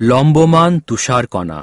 লম্বমান তুষারকণা।